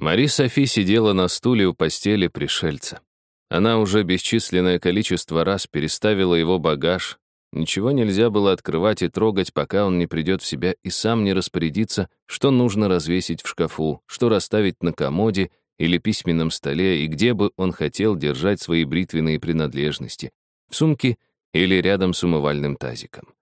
Мари Софи сидела на стуле у постели пришельца. Она уже бесчисленное количество раз переставила его багаж. Ничего нельзя было открывать и трогать, пока он не придет в себя и сам не распорядится, что нужно развесить в шкафу, что расставить на комоде или письменном столе и где бы он хотел держать свои бритвенные принадлежности, в сумке или рядом с умывальным тазиком.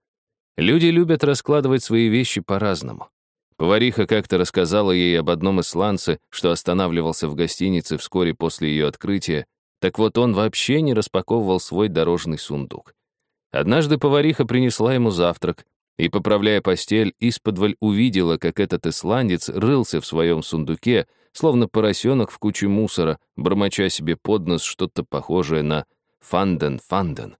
Люди любят раскладывать свои вещи по-разному. Повариха как-то рассказала ей об одном исландце, что останавливался в гостинице вскоре после ее открытия, так вот он вообще не распаковывал свой дорожный сундук. Однажды повариха принесла ему завтрак, и, поправляя постель, исподволь увидела, как этот исландец рылся в своем сундуке, словно поросенок в куче мусора, бормоча себе под нос что-то похожее на «фанден, фанден».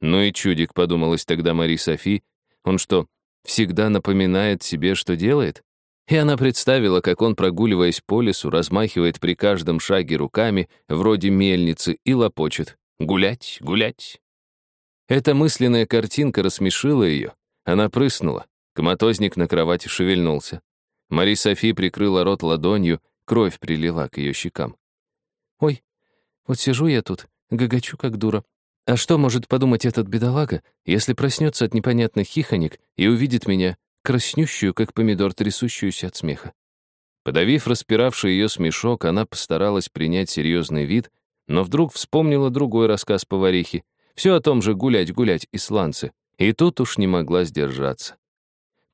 Ну и чудик, подумалось тогда Мари Софи, он что, всегда напоминает себе, что делает? И она представила, как он, прогуливаясь по лесу, размахивает при каждом шаге руками, вроде мельницы, и лопочет «Гулять, гулять». Эта мысленная картинка рассмешила ее. Она прыснула. Коматозник на кровати шевельнулся. Мари Софи прикрыла рот ладонью, кровь прилила к ее щекам. «Ой, вот сижу я тут, гагачу как дура, а что может подумать этот бедолага, если проснется от непонятных хихонек и увидит меня, краснющую, как помидор, трясущуюся от смеха? Подавив распиравший ее смешок, она постаралась принять серьезный вид, но вдруг вспомнила другой рассказ поварихи. Все о том же гулять-гулять исландцы. И тут уж не могла сдержаться.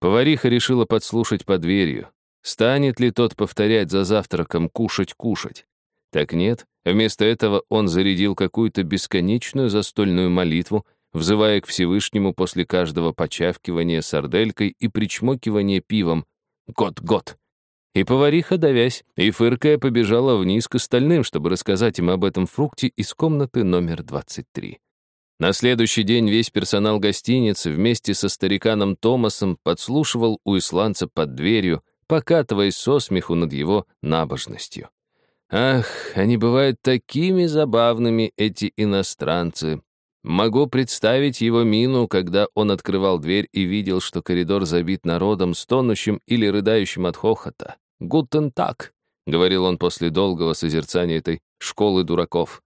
Повариха решила подслушать под дверью. Станет ли тот повторять за завтраком «кушать-кушать»? Так нет, вместо этого он зарядил какую-то бесконечную застольную молитву, взывая к Всевышнему после каждого почавкивания сарделькой и причмокивания пивом «Год-год». И повариха, давясь и фыркая, побежала вниз к остальным, чтобы рассказать им об этом фрукте из комнаты номер 23. На следующий день весь персонал гостиницы вместе со стариканом Томасом подслушивал у исландца под дверью, покатываясь со смеху над его набожностью. Ах, они бывают такими забавными, эти иностранцы. Могу представить его мину, когда он открывал дверь и видел, что коридор забит народом, стонущим или рыдающим от хохота. «Guten Tag», — говорил он после долгого созерцания этой школы дураков.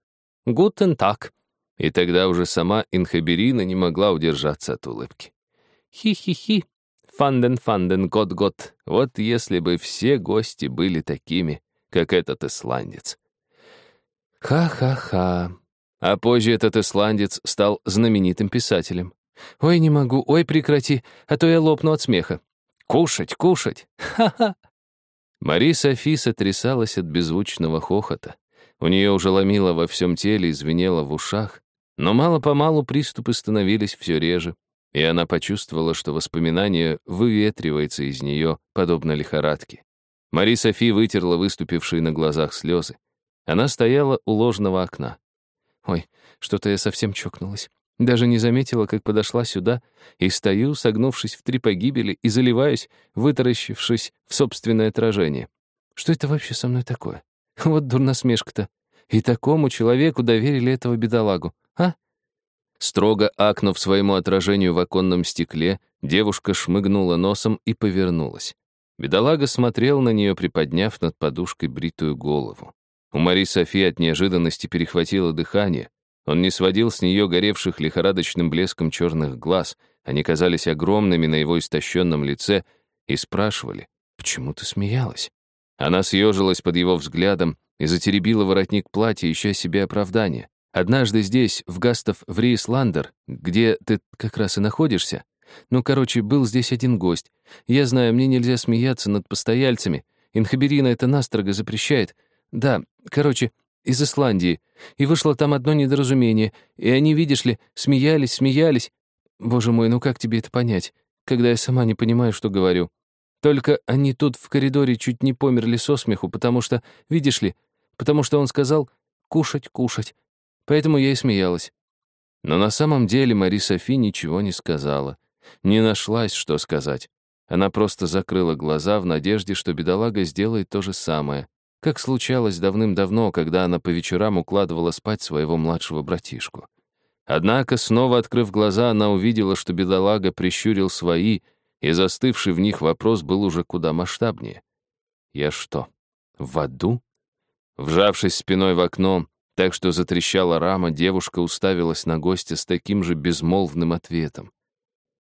«Guten Tag». И тогда уже сама Inhaberin а не могла удержаться от улыбки. «Хи-хи-хи, фанден-фанден, gut-gut, вот если бы все гости были такими» как этот исландец. Ха-ха-ха. А позже этот исландец стал знаменитым писателем. Ой, не могу, ой, прекрати, а то я лопну от смеха. Кушать, кушать. Ха-ха. Мари Софи сотрясалась от беззвучного хохота. У нее уже ломило во всем теле и звенело в ушах. Но мало-помалу приступы становились все реже, и она почувствовала, что воспоминание выветривается из нее, подобно лихорадке. Мари Софи вытерла выступившие на глазах слезы. Она стояла у ложного окна. Ой, что-то я совсем чокнулась. Даже не заметила, как подошла сюда, и стою, согнувшись в три погибели, и заливаюсь, вытаращившись в собственное отражение. Что это вообще со мной такое? Вот дурносмешка-то. И такому человеку доверили этого бедолагу, а? Строго акнув своему отражению в оконном стекле, девушка шмыгнула носом и повернулась. Бедолага смотрел на нее, приподняв над подушкой бритую голову. У Мари Софи от неожиданности перехватило дыхание. Он не сводил с нее горевших лихорадочным блеском черных глаз, они казались огромными на его истощенном лице, и спрашивали, «Почему ты смеялась?» Она съежилась под его взглядом и затеребила воротник платья, ища себе оправдание. «Однажды здесь, в Гастов в Рейсландер, где ты как раз и находишься, ну, короче, был здесь один гость. Я знаю, мне нельзя смеяться над постояльцами. Инхаберина это настрого запрещает. Да, короче, из Исландии. И вышло там одно недоразумение. И они, видишь ли, смеялись, смеялись. Боже мой, ну как тебе это понять, когда я сама не понимаю, что говорю? Только они тут в коридоре чуть не померли со смеху, потому что, видишь ли, потому что он сказал «кушать, кушать». Поэтому я и смеялась. Но на самом деле Мари Софи ничего не сказала. Не нашлась, что сказать. Она просто закрыла глаза в надежде, что бедолага сделает то же самое, как случалось давным-давно, когда она по вечерам укладывала спать своего младшего братишку. Однако, снова открыв глаза, она увидела, что бедолага прищурил свои, и застывший в них вопрос был уже куда масштабнее. «Я что, В аду? Вжавшись спиной в окно, так что затрещала рама, девушка уставилась на гостя с таким же безмолвным ответом.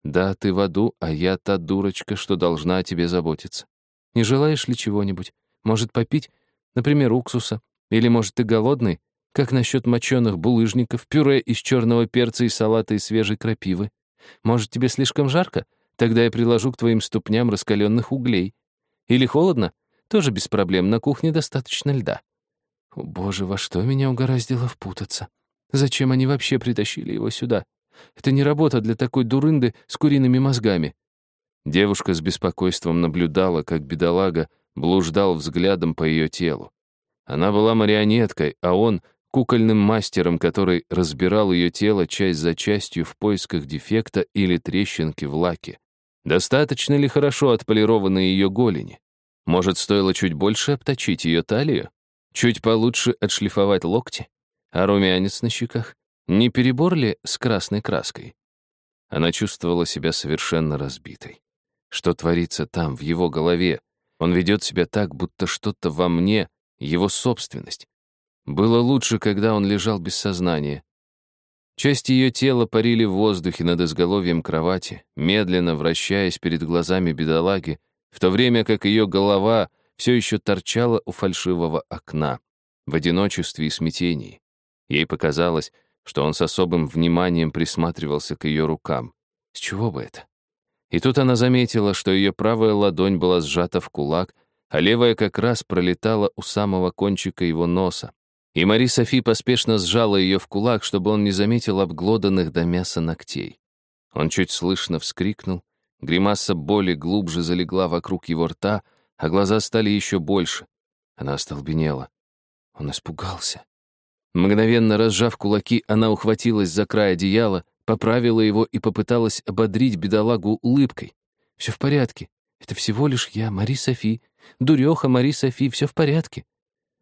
«Да, ты в аду, а я та дурочка, что должна о тебе заботиться. Не желаешь ли чего-нибудь? Может, попить? Например, уксуса? Или, может, ты голодный? Как насчет моченых булыжников, пюре из черного перца и салата из свежей крапивы? Может, тебе слишком жарко? Тогда я приложу к твоим ступням раскаленных углей. Или холодно? Тоже без проблем, на кухне достаточно льда. О, боже, во что меня угораздило впутаться? Зачем они вообще притащили его сюда? Это не работа для такой дурынды с куриными мозгами. Девушка с беспокойством наблюдала, как бедолага блуждал взглядом по ее телу. Она была марионеткой, а он — кукольным мастером, который разбирал ее тело часть за частью в поисках дефекта или трещинки в лаке. Достаточно ли хорошо отполированы ее голени? Может, стоило чуть больше обточить ее талию? Чуть получше отшлифовать локти? А румянец на щеках? Не перебор ли с красной краской? Она чувствовала себя совершенно разбитой. Что творится там, в его голове? Он ведет себя так, будто что-то во мне — его собственность. Было лучше, когда он лежал без сознания. Части ее тела парили в воздухе над изголовьем кровати, медленно вращаясь перед глазами бедолаги, в то время как ее голова все еще торчала у фальшивого окна, в одиночестве и смятении. Ей показалось, что он с особым вниманием присматривался к ее рукам. С чего бы это? И тут она заметила, что ее правая ладонь была сжата в кулак, а левая как раз пролетала у самого кончика его носа. И Мари Софи поспешно сжала ее в кулак, чтобы он не заметил обглоданных до мяса ногтей. Он чуть слышно вскрикнул, гримаса боли глубже залегла вокруг его рта, а глаза стали еще больше. Она остолбенела. Он испугался. Мгновенно разжав кулаки, она ухватилась за край одеяла, поправила его и попыталась ободрить бедолагу улыбкой. «Все в порядке. Это всего лишь я, Мари Софи. Дуреха Мари Софи, все в порядке».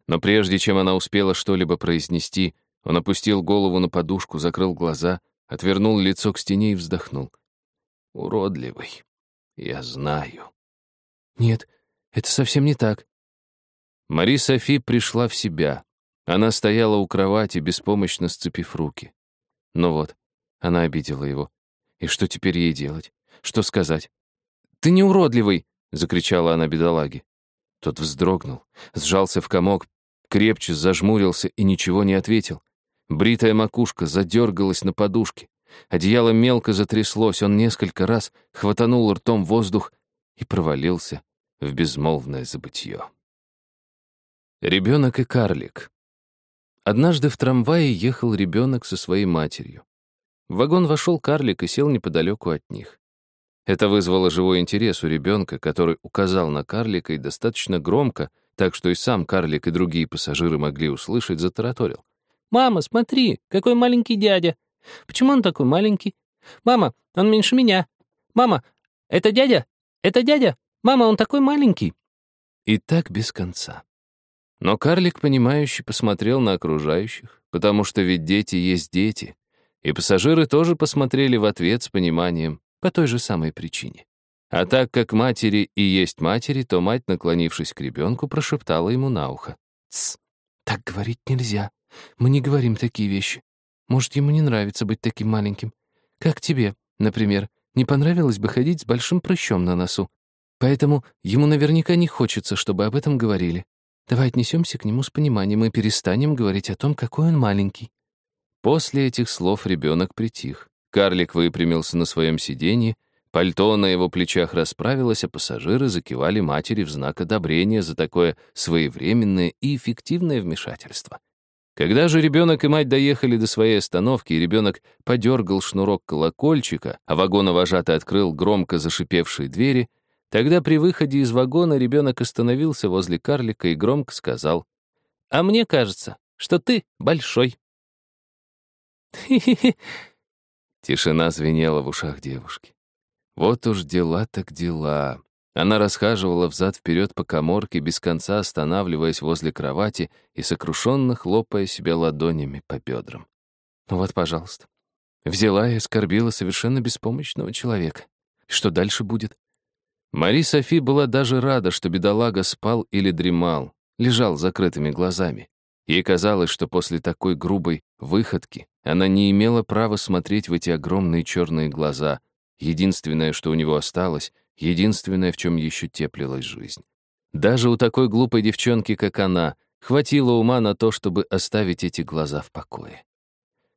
Но прежде чем она успела что-либо произнести, он опустил голову на подушку, закрыл глаза, отвернул лицо к стене и вздохнул. «Уродливый. Я знаю». «Нет, это совсем не так». Мари Софи пришла в себя. Она стояла у кровати, беспомощно сцепив руки. Ну вот, она обидела его. И что теперь ей делать? Что сказать? «Ты не уродливый!» — закричала она бедолаге. Тот вздрогнул, сжался в комок, крепче зажмурился и ничего не ответил. Бритая макушка задергалась на подушке. Одеяло мелко затряслось, он несколько раз хватанул ртом воздух и провалился в безмолвное забытье. Ребенок и карлик. Однажды в трамвае ехал ребенок со своей матерью. В вагон вошел карлик и сел неподалеку от них. Это вызвало живой интерес у ребенка, который указал на карлика и достаточно громко, так что и сам карлик и другие пассажиры могли услышать, затараторил. «Мама, смотри, какой маленький дядя! Почему он такой маленький? Мама, он меньше меня! Мама, это дядя? Это дядя? Мама, он такой маленький!» И так без конца. Но карлик, понимающий, посмотрел на окружающих, потому что ведь дети есть дети, и пассажиры тоже посмотрели в ответ с пониманием по той же самой причине. А так как матери и есть матери, то мать, наклонившись к ребенку, прошептала ему на ухо. «Тсс, так говорить нельзя. Мы не говорим такие вещи. Может, ему не нравится быть таким маленьким. Как тебе, например, не понравилось бы ходить с большим прыщом на носу. Поэтому ему наверняка не хочется, чтобы об этом говорили. Давай отнесемся к нему с пониманием и перестанем говорить о том, какой он маленький. После этих слов ребенок притих. Карлик выпрямился на своем сиденье, пальто на его плечах расправилось, а пассажиры закивали матери в знак одобрения за такое своевременное и эффективное вмешательство. Когда же ребенок и мать доехали до своей остановки, и ребенок подергал шнурок колокольчика, а вагоновожатый открыл громко зашипевшие двери, тогда при выходе из вагона ребенок остановился возле карлика и громко сказал, «А мне кажется, что ты большой». Тишина звенела в ушах девушки. Вот уж дела так дела. Она расхаживала взад-вперед по коморке, без конца останавливаясь возле кровати и сокрушенно хлопая себя ладонями по бедрам. Вот, пожалуйста. Взяла и оскорбила совершенно беспомощного человека. Что дальше будет? Мари Софи была даже рада, что бедолага спал или дремал. лежал с закрытыми глазами. Ей казалось, что после такой грубой выходки она не имела права смотреть в эти огромные черные глаза, единственное, что у него осталось, единственное, в чем еще теплилась жизнь. Даже у такой глупой девчонки, как она, хватило ума на то, чтобы оставить эти глаза в покое.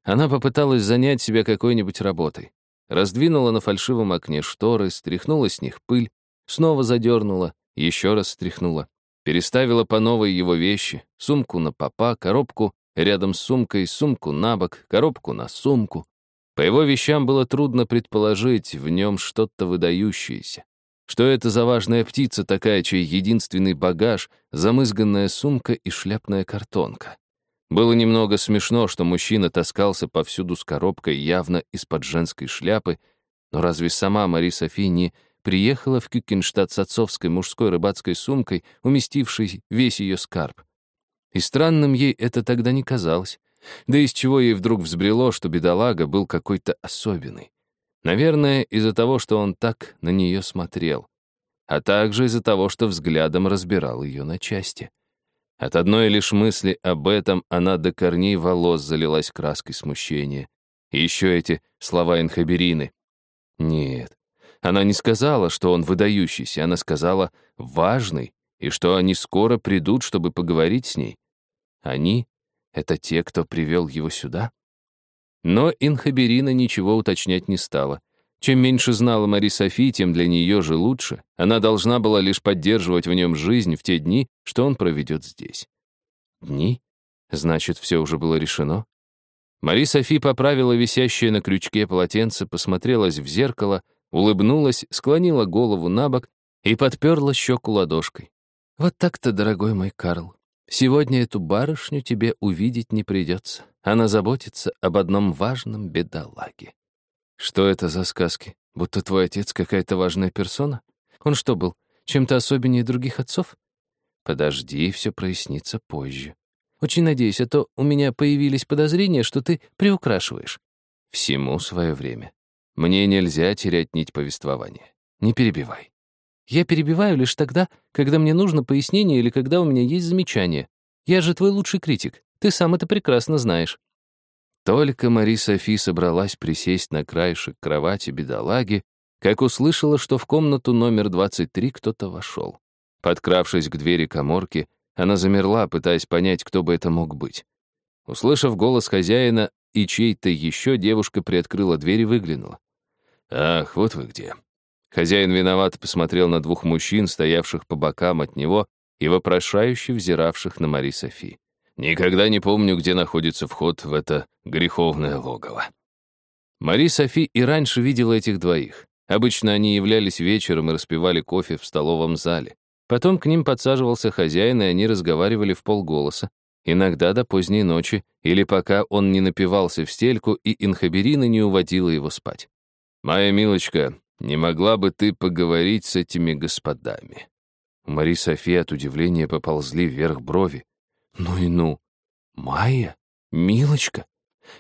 Она попыталась занять себя какой-нибудь работой. Раздвинула на фальшивом окне шторы, стряхнула с них пыль, снова задернула, еще раз стряхнула. Переставила по новой его вещи, сумку на попа, коробку рядом с сумкой, сумку на бок, коробку на сумку. По его вещам было трудно предположить в нем что-то выдающееся. Что это за важная птица такая, чей единственный багаж — замызганная сумка и шляпная картонка? Было немного смешно, что мужчина таскался повсюду с коробкой явно из-под женской шляпы, но разве сама Мари Софи не приехала в Кюкенштадт с отцовской мужской рыбацкой сумкой, уместившей весь ее скарб? И странным ей это тогда не казалось. Да из чего ей вдруг взбрело, что бедолага был какой-то особенный. Наверное, из-за того, что он так на нее смотрел, а также из-за того, что взглядом разбирал ее на части. От одной лишь мысли об этом она до корней волос залилась краской смущения. И еще эти слова инхаберины. Нет, она не сказала, что он выдающийся, она сказала «важный», и что они скоро придут, чтобы поговорить с ней. Они — это те, кто привел его сюда? Но Инхаберина ничего уточнять не стала. Чем меньше знала Мари Софи, тем для нее же лучше. Она должна была лишь поддерживать в нем жизнь в те дни, что он проведет здесь. Дни? Значит, все уже было решено? Мари Софи поправила висящее на крючке полотенце, посмотрелась в зеркало, улыбнулась, склонила голову на бок и подперла щеку ладошкой. «Вот так-то, дорогой мой Карл. Сегодня эту барышню тебе увидеть не придется. Она заботится об одном важном бедолаге. Что это за сказки? Будто твой отец какая-то важная персона? Он что был, чем-то особеннее других отцов? Подожди, все прояснится позже. Очень надеюсь, а то у меня появились подозрения, что ты приукрашиваешь. Всему свое время. Мне нельзя терять нить повествования. Не перебивай. Я перебиваю лишь тогда, когда мне нужно пояснение или когда у меня есть замечание. Я же твой лучший критик. Ты сам это прекрасно знаешь». Только Мари Софи собралась присесть на краешек кровати бедолаги, как услышала, что в комнату номер 23 кто-то вошел. Подкравшись к двери коморки, она замерла, пытаясь понять, кто бы это мог быть. Услышав голос хозяина и чей-то еще, девушка приоткрыла дверь и выглянула. «Ах, вот вы где». Хозяин виноват посмотрел на двух мужчин, стоявших по бокам от него и вопрошающе взиравших на Мари Софи. Никогда не помню, где находится вход в это греховное логово. Мари Софи и раньше видела этих двоих. Обычно они являлись вечером и распивали кофе в столовом зале. Потом к ним подсаживался хозяин, и они разговаривали в полголоса, иногда до поздней ночи, или пока он не напивался в стельку и инхаберина не уводила его спать. «Моя милочка, не могла бы ты поговорить с этими господами?» У Мари Софи от удивления поползли вверх брови. Ну и ну. Майя? Милочка?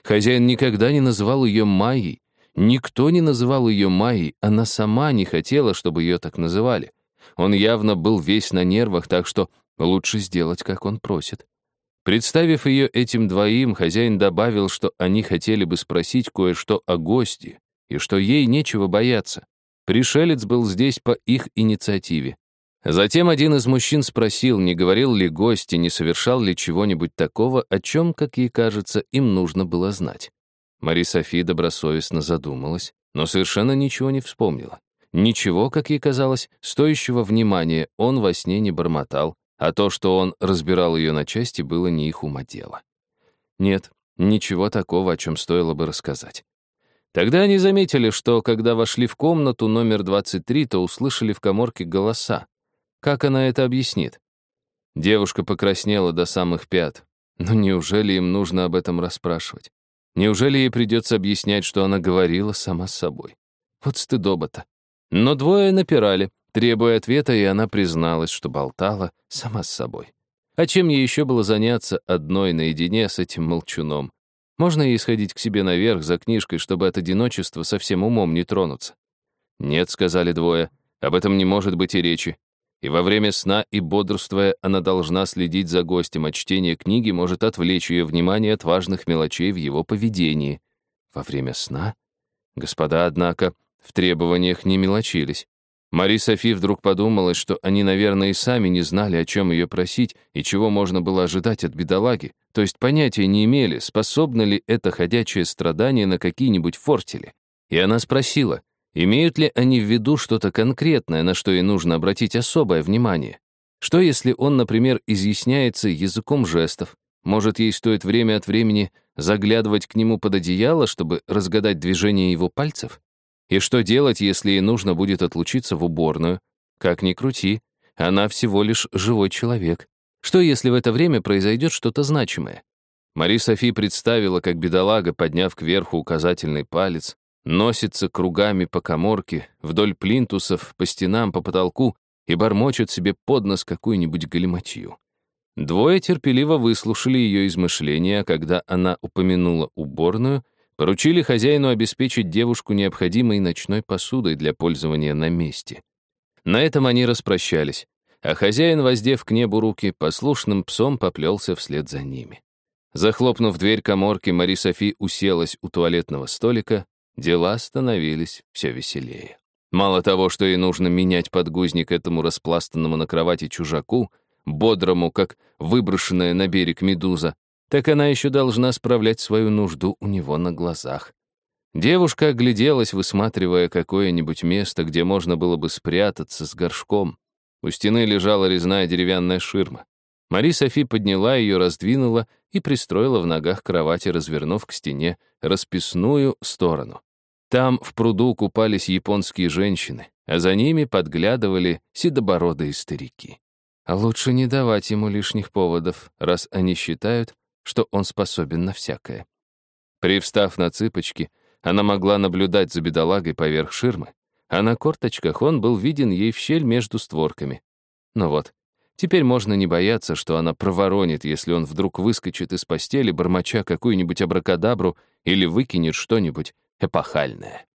Хозяин никогда не называл ее Майей. Никто не называл ее Майей, она сама не хотела, чтобы ее так называли. Он явно был весь на нервах, так что лучше сделать, как он просит. Представив ее этим двоим, хозяин добавил, что они хотели бы спросить кое-что о гости, и что ей нечего бояться. Пришелец был здесь по их инициативе. Затем один из мужчин спросил, не говорил ли гость и не совершал ли чего-нибудь такого, о чем, как ей кажется, им нужно было знать. Мари Софи добросовестно задумалась, но совершенно ничего не вспомнила. Ничего, как ей казалось, стоящего внимания он во сне не бормотал, а то, что он разбирал ее на части, было не их ума дело. Нет, ничего такого, о чем стоило бы рассказать. Тогда они заметили, что, когда вошли в комнату номер 23, то услышали в коморке голоса. Как она это объяснит? Девушка покраснела до самых пят. Но неужели им нужно об этом расспрашивать? Неужели ей придется объяснять, что она говорила сама с собой? Вот стыдоба-то. Но двое напирали, требуя ответа, и она призналась, что болтала сама с собой. А чем ей еще было заняться одной наедине с этим молчуном? Можно ей сходить к себе наверх за книжкой, чтобы от одиночества совсем умом не тронуться? «Нет», — сказали двое, — «об этом не может быть и речи. И во время сна и бодрствуя она должна следить за гостем, а чтение книги может отвлечь ее внимание от важных мелочей в его поведении. Во время сна? Господа, однако, в требованиях не мелочились. Мари Софи вдруг подумала, что они, наверное, и сами не знали, о чем ее просить и чего можно было ожидать от бедолаги, то есть понятия не имели, способно ли это ходячее страдание на какие-нибудь фортели. И она спросила, имеют ли они в виду что-то конкретное, на что ей нужно обратить особое внимание. Что если он, например, изъясняется языком жестов? Может, ей стоит время от времени заглядывать к нему под одеяло, чтобы разгадать движение его пальцев? И что делать, если ей нужно будет отлучиться в уборную? Как ни крути, она всего лишь живой человек. Что, если в это время произойдет что-то значимое? Мари Софи представила, как бедолага, подняв кверху указательный палец, носится кругами по коморке, вдоль плинтусов, по стенам, по потолку и бормочет себе под нос какую-нибудь галиматью. Двое терпеливо выслушали ее измышления, когда она упомянула уборную, Поручили хозяину обеспечить девушку необходимой ночной посудой для пользования на месте. На этом они распрощались, а хозяин, воздев к небу руки, послушным псом поплелся вслед за ними. Захлопнув дверь коморки, Мари Софи уселась у туалетного столика, дела становились все веселее. Мало того, что ей нужно менять подгузник этому распластанному на кровати чужаку, бодрому, как выброшенная на берег медуза, так она еще должна справлять свою нужду у него на глазах. Девушка огляделась, высматривая какое-нибудь место, где можно было бы спрятаться с горшком. У стены лежала резная деревянная ширма. Мари Софи подняла ее, раздвинула и пристроила в ногах кровати, развернув к стене расписную сторону. Там в пруду купались японские женщины, а за ними подглядывали седобородые старики. А лучше не давать ему лишних поводов, раз они считают, что он способен на всякое. Привстав на цыпочки, она могла наблюдать за бедолагой поверх ширмы, а на корточках он был виден ей в щель между створками. Ну вот, теперь можно не бояться, что она проворонит, если он вдруг выскочит из постели, бормоча какую-нибудь абракадабру или выкинет что-нибудь эпохальное.